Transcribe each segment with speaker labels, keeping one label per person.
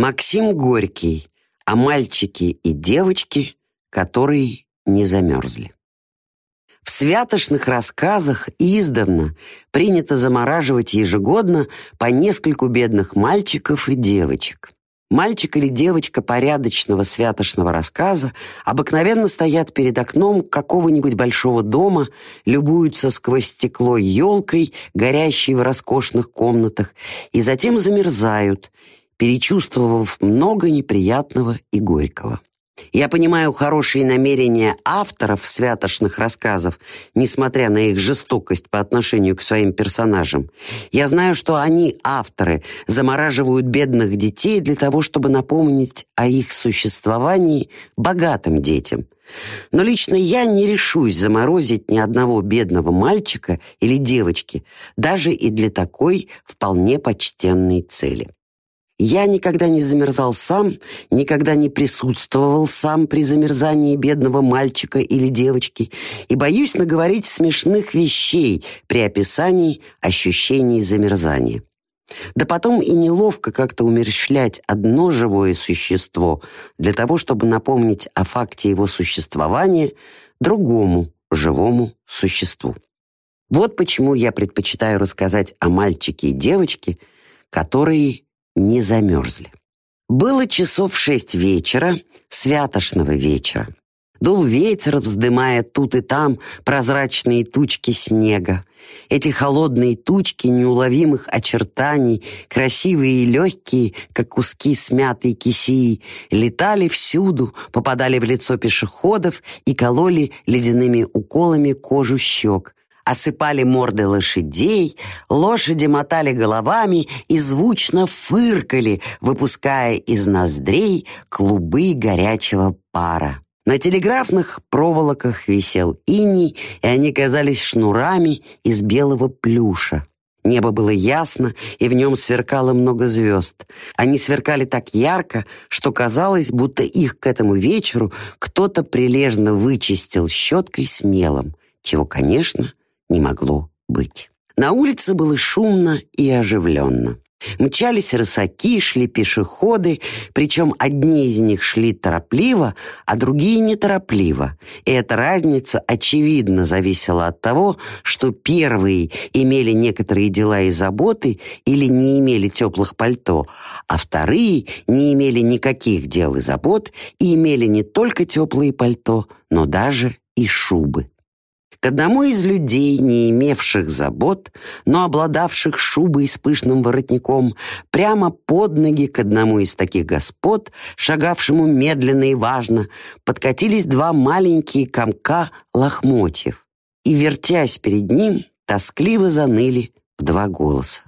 Speaker 1: Максим Горький о мальчике и девочке, которые не замерзли. В святошных рассказах издавна принято замораживать ежегодно по нескольку бедных мальчиков и девочек. Мальчик или девочка порядочного святошного рассказа обыкновенно стоят перед окном какого-нибудь большого дома, любуются сквозь стекло елкой, горящей в роскошных комнатах, и затем замерзают, перечувствовав много неприятного и горького. Я понимаю хорошие намерения авторов святошных рассказов, несмотря на их жестокость по отношению к своим персонажам. Я знаю, что они, авторы, замораживают бедных детей для того, чтобы напомнить о их существовании богатым детям. Но лично я не решусь заморозить ни одного бедного мальчика или девочки, даже и для такой вполне почтенной цели. Я никогда не замерзал сам, никогда не присутствовал сам при замерзании бедного мальчика или девочки и боюсь наговорить смешных вещей при описании ощущений замерзания. Да потом и неловко как-то умерщвлять одно живое существо для того, чтобы напомнить о факте его существования другому живому существу. Вот почему я предпочитаю рассказать о мальчике и девочке, которые не замерзли. Было часов шесть вечера, святошного вечера. Дул ветер, вздымая тут и там прозрачные тучки снега. Эти холодные тучки неуловимых очертаний, красивые и легкие, как куски смятой кисии, летали всюду, попадали в лицо пешеходов и кололи ледяными уколами кожу щек, осыпали морды лошадей, лошади мотали головами и звучно фыркали, выпуская из ноздрей клубы горячего пара. На телеграфных проволоках висел иней, и они казались шнурами из белого плюша. Небо было ясно, и в нем сверкало много звезд. Они сверкали так ярко, что казалось, будто их к этому вечеру кто-то прилежно вычистил щеткой с мелом, чего, конечно, не могло быть. На улице было шумно и оживленно. Мчались рысаки, шли пешеходы, причем одни из них шли торопливо, а другие неторопливо. И эта разница, очевидно, зависела от того, что первые имели некоторые дела и заботы или не имели теплых пальто, а вторые не имели никаких дел и забот и имели не только теплые пальто, но даже и шубы к одному из людей, не имевших забот, но обладавших шубой с пышным воротником, прямо под ноги к одному из таких господ, шагавшему медленно и важно, подкатились два маленькие комка лохмотьев и, вертясь перед ним, тоскливо заныли в два голоса.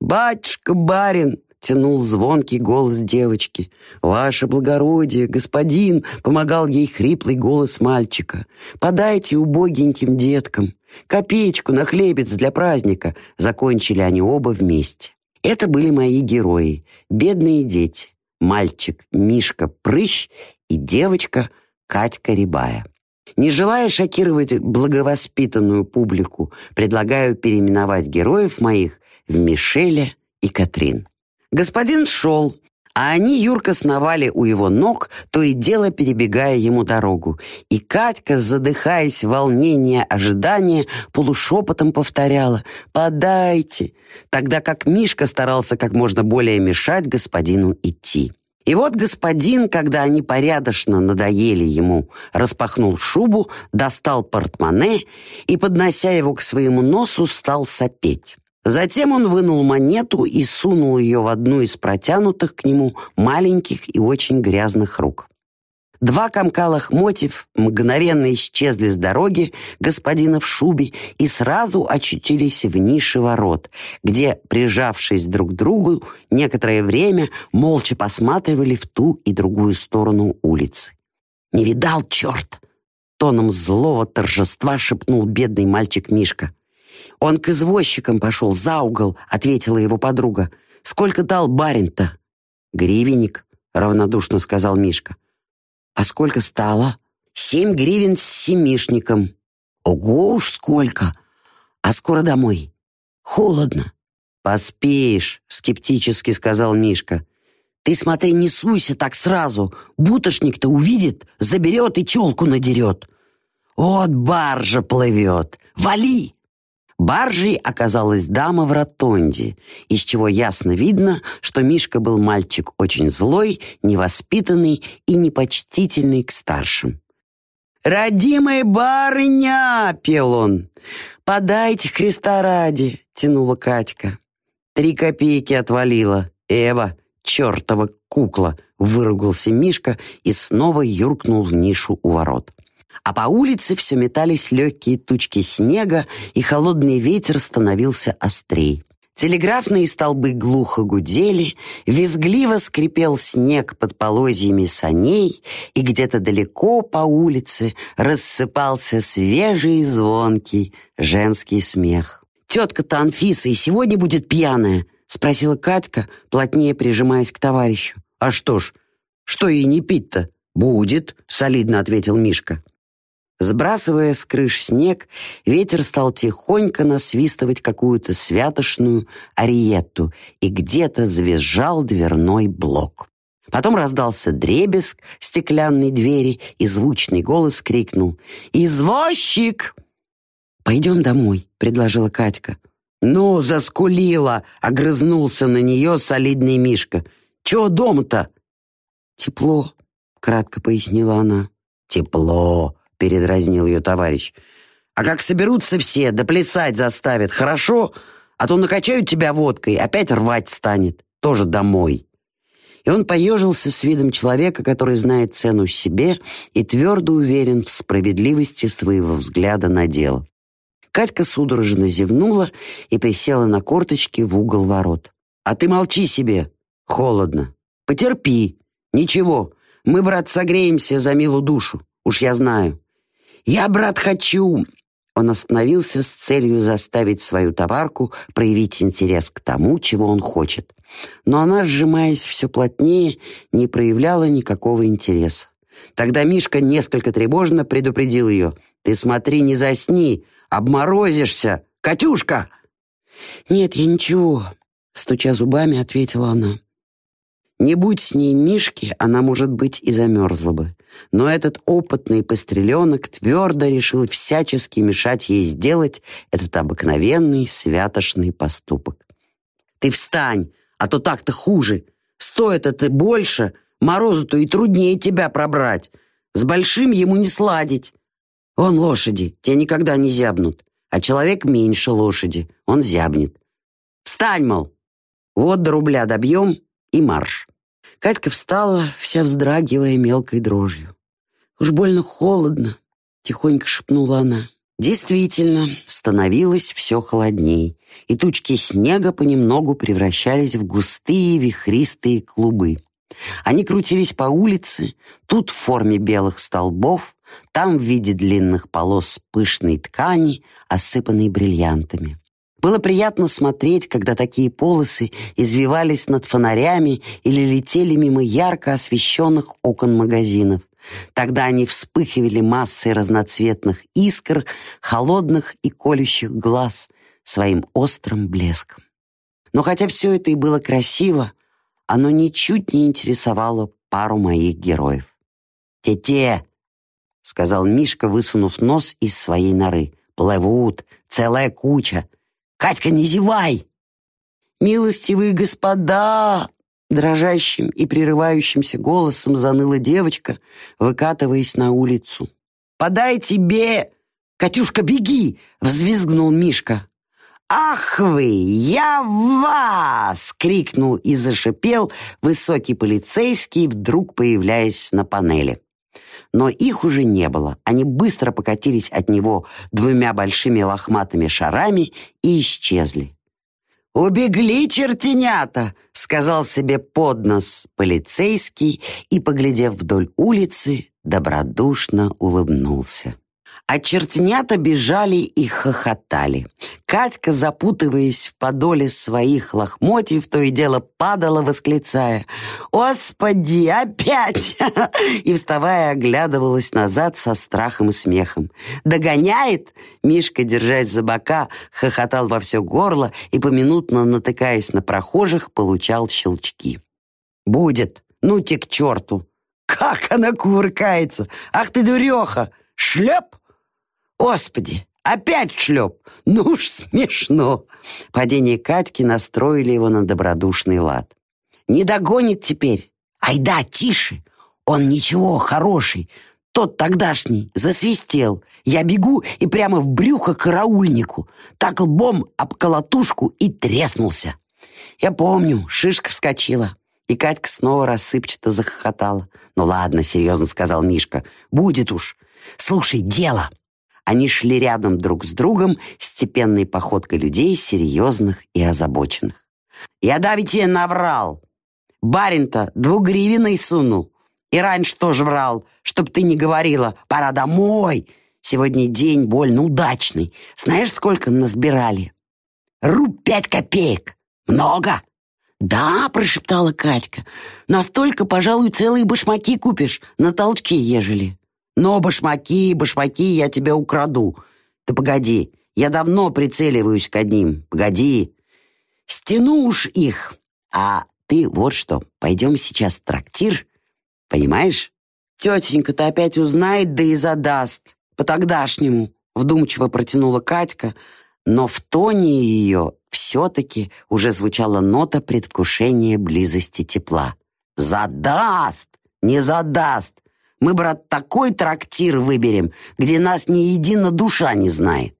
Speaker 1: «Батюшка, барин, тянул звонкий голос девочки. «Ваше благородие, господин!» — помогал ей хриплый голос мальчика. «Подайте убогеньким деткам. Копеечку на хлебец для праздника!» Закончили они оба вместе. Это были мои герои, бедные дети. Мальчик Мишка Прыщ и девочка Катька Рябая. Не желая шокировать благовоспитанную публику, предлагаю переименовать героев моих в Мишеля и Катрин. Господин шел, а они Юрка сновали у его ног, то и дело перебегая ему дорогу. И Катька, задыхаясь в волнении ожидания, полушепотом повторяла «Подайте!», тогда как Мишка старался как можно более мешать господину идти. И вот господин, когда они порядочно надоели ему, распахнул шубу, достал портмоне и, поднося его к своему носу, стал сопеть. Затем он вынул монету и сунул ее в одну из протянутых к нему маленьких и очень грязных рук. Два комка лохмотьев мгновенно исчезли с дороги господина в шубе и сразу очутились в нише ворот, где, прижавшись друг к другу, некоторое время молча посматривали в ту и другую сторону улицы. «Не видал, черт!» — тоном злого торжества шепнул бедный мальчик Мишка. «Он к извозчикам пошел, за угол», — ответила его подруга. «Сколько дал барин-то?» «Гривенник», — равнодушно сказал Мишка. «А сколько стало?» «Семь гривен с семишником». «Ого уж сколько! А скоро домой?» «Холодно». «Поспеешь», — скептически сказал Мишка. Ты смотри, не суйся так сразу. Бутошник-то увидит, заберет и челку надерет. Вот баржа плывет. Вали!» Баржей оказалась дама в ротонде, из чего ясно видно, что Мишка был мальчик очень злой, невоспитанный и непочтительный к старшим. «Родимая барыня!» — пел он. «Подайте Христа ради!» — тянула Катька. Три копейки отвалила. «Эва, чертова кукла!» — выругался Мишка и снова юркнул в нишу у ворот. А по улице все метались легкие тучки снега, и холодный ветер становился острей. Телеграфные столбы глухо гудели, визгливо скрипел снег под полозьями саней, и где-то далеко по улице рассыпался свежий звонкий женский смех. «Тетка-то Анфиса и сегодня будет пьяная?» — спросила Катька, плотнее прижимаясь к товарищу. «А что ж, что ей не пить-то?» «Будет», — солидно ответил Мишка. Сбрасывая с крыш снег, ветер стал тихонько насвистывать какую-то святошную ариетту, и где-то завизжал дверной блок. Потом раздался дребезг стеклянной двери, и звучный голос крикнул «Извозчик!» «Пойдем домой», — предложила Катька. «Ну, заскулила!» — огрызнулся на нее солидный Мишка. «Чего дома-то?» «Тепло», — кратко пояснила она. «Тепло», — передразнил ее товарищ. «А как соберутся все, да плясать заставят, хорошо? А то накачают тебя водкой, опять рвать станет. Тоже домой». И он поежился с видом человека, который знает цену себе и твердо уверен в справедливости своего взгляда на дело. Катька судорожно зевнула и присела на корточки в угол ворот. «А ты молчи себе! Холодно! Потерпи! Ничего, мы, брат, согреемся за милую душу, уж я знаю!» «Я, брат, хочу!» Он остановился с целью заставить свою товарку проявить интерес к тому, чего он хочет. Но она, сжимаясь все плотнее, не проявляла никакого интереса. Тогда Мишка несколько тревожно предупредил ее. «Ты смотри, не засни, обморозишься! Катюшка!» «Нет, я ничего», — стуча зубами, ответила она. Не будь с ней Мишки, она, может быть, и замерзла бы. Но этот опытный постреленок твердо решил всячески мешать ей сделать этот обыкновенный святошный поступок. «Ты встань, а то так-то хуже. Стоит это больше, Морозу-то и труднее тебя пробрать. С большим ему не сладить. Вон лошади, те никогда не зябнут, а человек меньше лошади, он зябнет. Встань, мол, вот до рубля добьем, и марш. Катька встала, вся вздрагивая мелкой дрожью. «Уж больно холодно», — тихонько шепнула она. Действительно, становилось все холодней, и тучки снега понемногу превращались в густые вихристые клубы. Они крутились по улице, тут в форме белых столбов, там в виде длинных полос пышной ткани, осыпанной бриллиантами. Было приятно смотреть, когда такие полосы извивались над фонарями или летели мимо ярко освещенных окон магазинов. Тогда они вспыхивали массой разноцветных искр, холодных и колющих глаз своим острым блеском. Но хотя все это и было красиво, оно ничуть не интересовало пару моих героев. «Те-те!» — сказал Мишка, высунув нос из своей норы. «Плывут, целая куча, Катька, не зевай!» «Милостивые господа!» Дрожащим и прерывающимся голосом заныла девочка, выкатываясь на улицу. «Подай тебе! Катюшка, беги!» — взвизгнул Мишка. «Ах вы! Я вас!» — крикнул и зашипел высокий полицейский, вдруг появляясь на панели. Но их уже не было. Они быстро покатились от него двумя большими лохматыми шарами и исчезли. «Убегли чертенята!» — сказал себе под нос полицейский и, поглядев вдоль улицы, добродушно улыбнулся. А чертенята бежали и хохотали. Катька, запутываясь в подоле своих лохмотьев, то и дело падала, восклицая «Господи, опять!» и, вставая, оглядывалась назад со страхом и смехом. «Догоняет?» Мишка, держась за бока, хохотал во все горло и, поминутно натыкаясь на прохожих, получал щелчки. «Будет. Ну те к черту!» «Как она кувыркается! Ах ты, дуреха! Шлеп!» «Господи, опять шлеп! Ну уж смешно!» Падение Катьки настроили его на добродушный лад. «Не догонит теперь! Ай да, тише! Он ничего, хороший! Тот тогдашний засвистел. Я бегу и прямо в брюхо караульнику. Так лбом об колотушку и треснулся. Я помню, шишка вскочила. И Катька снова рассыпчато захохотала. «Ну ладно», — серьезно сказал Мишка, — «будет уж. Слушай, дело». Они шли рядом друг с другом степенной походкой людей, серьезных и озабоченных. «Я давите наврал. Барин-то двугривенный сунул. И раньше тоже врал, чтоб ты не говорила «пора домой». Сегодня день больно удачный. Знаешь, сколько насбирали? Руб пять копеек. Много? Да, прошептала Катька. Настолько, пожалуй, целые башмаки купишь, на толчке ежели. Но башмаки, башмаки я тебя украду. Ты погоди, я давно прицеливаюсь к одним. Погоди. Стяну уж их. А ты вот что, пойдем сейчас в трактир, Понимаешь? Тетенька-то опять узнает, да и задаст. По-тогдашнему, вдумчиво протянула Катька, но в тоне ее все-таки уже звучала нота предвкушения близости тепла. «Задаст! Не задаст! Мы, брат, такой трактир выберем, где нас ни едина душа не знает!»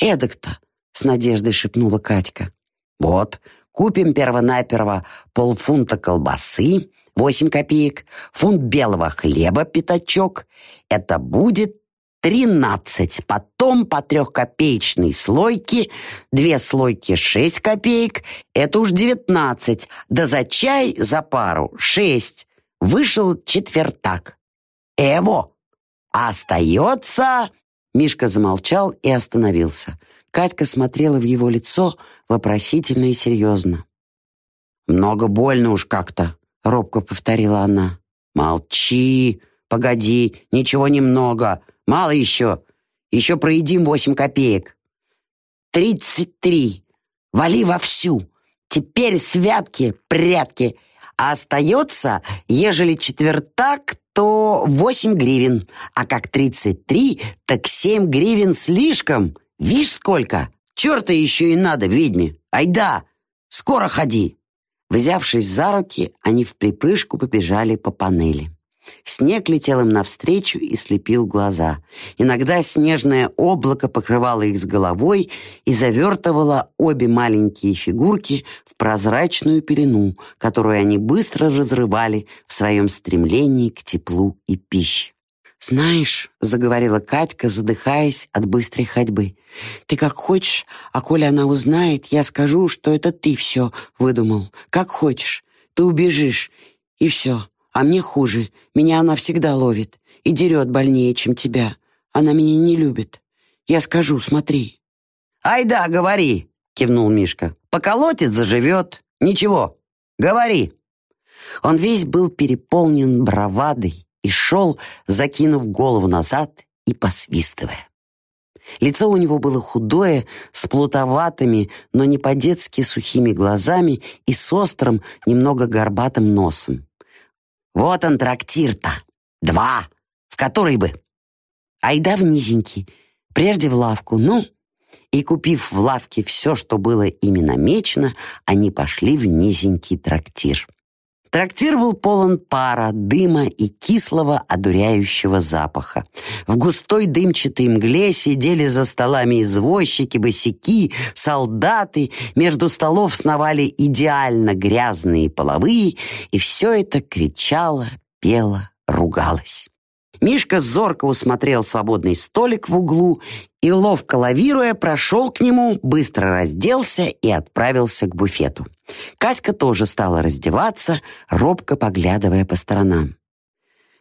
Speaker 1: «Эдак-то!» — с надеждой шепнула Катька. «Вот, купим первонаперво полфунта колбасы, 8 копеек, фунт белого хлеба пятачок. Это будет 13. Потом по трехкопеечной слойке, две слойки 6 копеек, это уж 19. Да за чай за пару 6. Вышел четвертак. Эво! Остается... Мишка замолчал и остановился. Катька смотрела в его лицо вопросительно и серьезно. «Много больно уж как-то», — робко повторила она. «Молчи! Погоди! Ничего немного! Мало еще! Еще проедим восемь копеек!» «Тридцать три! Вали вовсю! Теперь святки, прятки! А остается, ежели четвертак, то восемь гривен, а как тридцать три, так семь гривен слишком! Вишь сколько! Черта еще и надо, ведьме! Айда! Скоро ходи!» Взявшись за руки, они в припрыжку побежали по панели. Снег летел им навстречу и слепил глаза. Иногда снежное облако покрывало их с головой и завертывало обе маленькие фигурки в прозрачную пелену, которую они быстро разрывали в своем стремлении к теплу и пище. «Знаешь», — заговорила Катька, задыхаясь от быстрой ходьбы, «ты как хочешь, а коли она узнает, я скажу, что это ты все выдумал. Как хочешь, ты убежишь, и все. А мне хуже, меня она всегда ловит и дерет больнее, чем тебя. Она меня не любит. Я скажу, смотри». «Ай да, говори», — кивнул Мишка. «Поколотит, заживет. Ничего, говори». Он весь был переполнен бравадой, и шел, закинув голову назад и посвистывая. Лицо у него было худое, с плутоватыми, но не по-детски сухими глазами и с острым, немного горбатым носом. «Вот он, трактир-то! Два! В который бы?» «Айда в низенький, прежде в лавку, ну!» И, купив в лавке все, что было ими намечено, они пошли в низенький трактир. Трактир был полон пара, дыма и кислого одуряющего запаха. В густой дымчатой мгле сидели за столами извозчики, босяки, солдаты. Между столов сновали идеально грязные половые, и все это кричало, пело, ругалось. Мишка зорко усмотрел свободный столик в углу и, ловко лавируя, прошел к нему, быстро разделся и отправился к буфету. Катька тоже стала раздеваться, робко поглядывая по сторонам.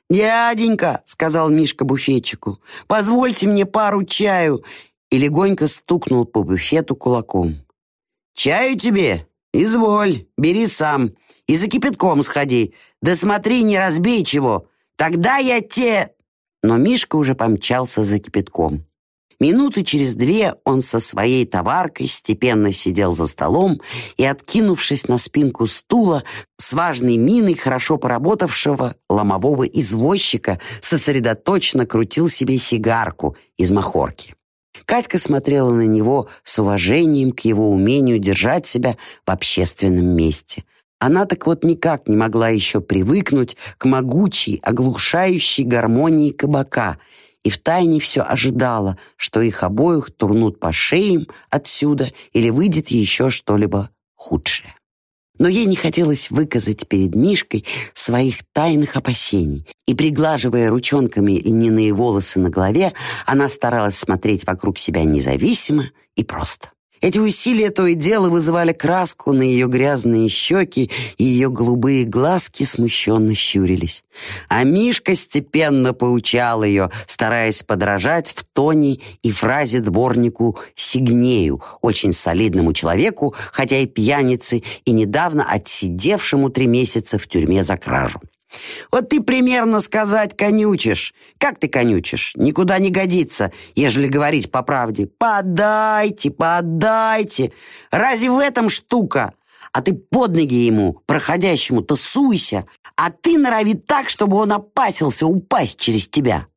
Speaker 1: «Дяденька», — сказал Мишка буфетчику, — «позвольте мне пару чаю», и легонько стукнул по буфету кулаком. «Чаю тебе? Изволь, бери сам. И за кипятком сходи. Да смотри, не разбей чего. Тогда я те...» Но Мишка уже помчался за кипятком. Минуты через две он со своей товаркой степенно сидел за столом и, откинувшись на спинку стула, с важной миной хорошо поработавшего ломового извозчика, сосредоточенно крутил себе сигарку из махорки. Катька смотрела на него с уважением к его умению держать себя в общественном месте. Она так вот никак не могла еще привыкнуть к могучей, оглушающей гармонии кабака и втайне все ожидала, что их обоих турнут по шеям отсюда или выйдет еще что-либо худшее. Но ей не хотелось выказать перед Мишкой своих тайных опасений, и, приглаживая ручонками льняные волосы на голове, она старалась смотреть вокруг себя независимо и просто. Эти усилия то и дело вызывали краску на ее грязные щеки, и ее голубые глазки смущенно щурились. А Мишка степенно поучал ее, стараясь подражать в тоне и фразе дворнику Сигнею, очень солидному человеку, хотя и пьянице, и недавно отсидевшему три месяца в тюрьме за кражу. Вот ты примерно сказать конючишь. Как ты конючишь? Никуда не годится, ежели говорить по правде. Подайте, подайте. Разве в этом штука? А ты под ноги ему, проходящему-то суйся, а ты норови так, чтобы он опасился упасть через тебя.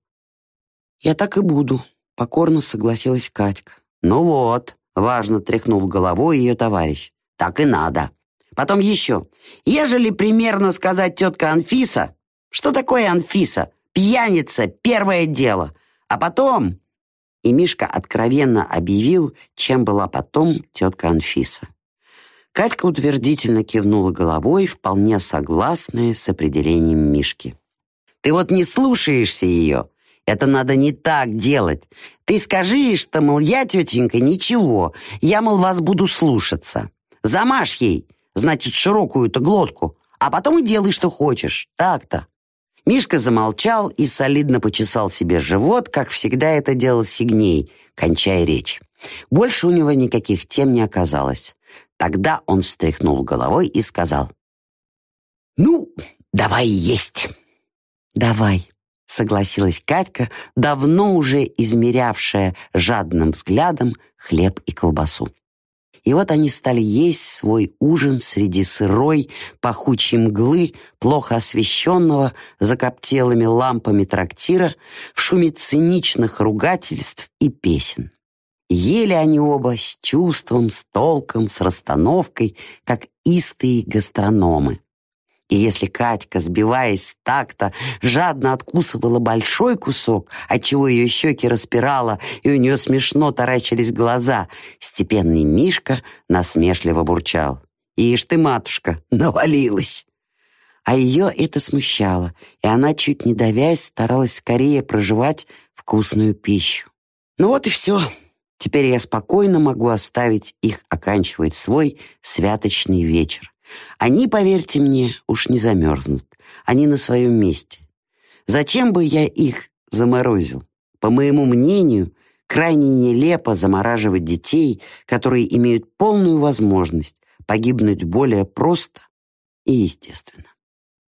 Speaker 1: Я так и буду, покорно согласилась Катька. Ну вот, важно тряхнул головой ее товарищ. Так и надо. Потом еще. Ежели примерно сказать тетка Анфиса, что такое Анфиса? Пьяница, первое дело. А потом... И Мишка откровенно объявил, чем была потом тетка Анфиса. Катька утвердительно кивнула головой, вполне согласная с определением Мишки. «Ты вот не слушаешься ее. Это надо не так делать. Ты скажи, что, мол, я, тетенька, ничего. Я, мол, вас буду слушаться. Замажь ей значит, широкую-то глотку, а потом и делай, что хочешь. Так-то». Мишка замолчал и солидно почесал себе живот, как всегда это делал Сигней, кончая речь. Больше у него никаких тем не оказалось. Тогда он встряхнул головой и сказал. «Ну, давай есть». «Давай», — согласилась Катька, давно уже измерявшая жадным взглядом хлеб и колбасу. И вот они стали есть свой ужин среди сырой, пахучей мглы, плохо освещенного закоптелыми лампами трактира, в шуме циничных ругательств и песен. Ели они оба с чувством, с толком, с расстановкой, как истые гастрономы. И если Катька, сбиваясь с такта, жадно откусывала большой кусок, отчего ее щеки распирала, и у нее смешно таращились глаза, степенный Мишка насмешливо бурчал. «Ишь ты, матушка, навалилась!» А ее это смущало, и она, чуть не давясь, старалась скорее проживать вкусную пищу. Ну вот и все. Теперь я спокойно могу оставить их оканчивать свой святочный вечер. Они, поверьте мне, уж не замерзнут. Они на своем месте. Зачем бы я их заморозил? По моему мнению, крайне нелепо замораживать детей, которые имеют полную возможность погибнуть более просто и естественно.